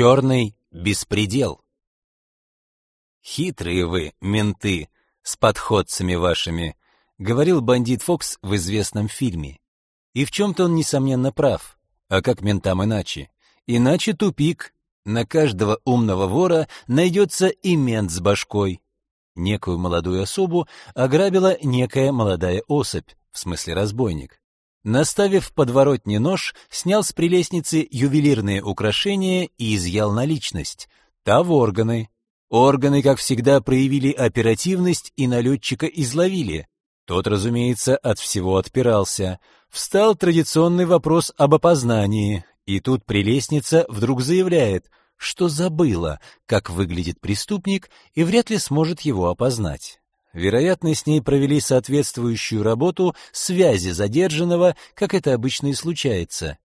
Черный беспредел. Хитрые вы, менты, с подходцами вашими, говорил бандит Фокс в известном фильме. И в чем-то он, несомненно, прав. А как ментам иначе? Иначе тупик. На каждого умного вора найдется и мент с башкой. Некую молодую особу ограбила некая молодая особь, в смысле разбойник. Наставив подворотни нож, снял с прелестницы ювелирные украшения и изъял наличность. Та в органы. Органы, как всегда, проявили оперативность и налетчика изловили. Тот, разумеется, от всего отпирался. Встал традиционный вопрос об опознании, и тут прелестница вдруг заявляет, что забыла, как выглядит преступник, и вряд ли сможет его опознать. Вероятно, с ней провели соответствующую работу связи задержанного, как это обычно и случается.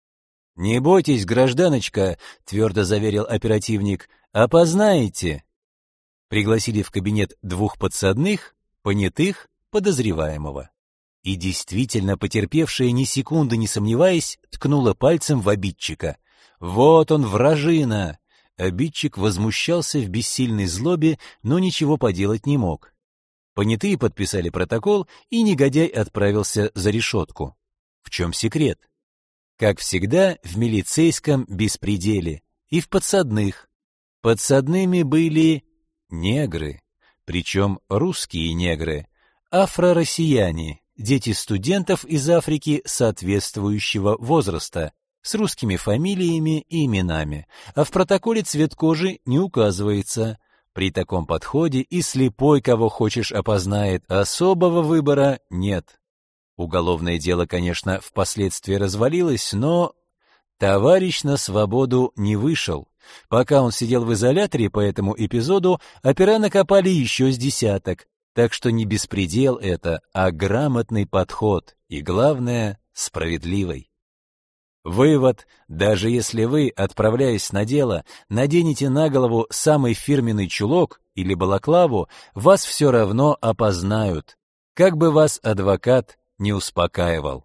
«Не бойтесь, гражданочка», — твердо заверил оперативник, — «опознаете». Пригласили в кабинет двух подсадных, понятых, подозреваемого. И действительно, потерпевшая ни секунды не сомневаясь, ткнула пальцем в обидчика. «Вот он, вражина!» Обидчик возмущался в бессильной злобе, но ничего поделать не мог. Понятые подписали протокол, и негодяй отправился за решетку. В чем секрет? Как всегда, в милицейском беспределе и в подсадных. Подсадными были негры, причем русские негры, афро-россияне, дети студентов из Африки соответствующего возраста, с русскими фамилиями и именами, а в протоколе цвет кожи не указывается. При таком подходе и слепой, кого хочешь, опознает, особого выбора нет. Уголовное дело, конечно, впоследствии развалилось, но товарищ на свободу не вышел. Пока он сидел в изоляторе по этому эпизоду, опера накопали еще с десяток, так что не беспредел это, а грамотный подход, и, главное, справедливый. Вывод: даже если вы, отправляясь на дело, наденете на голову самый фирменный чулок или балаклаву, вас все равно опознают. Как бы вас адвокат не успокаивал.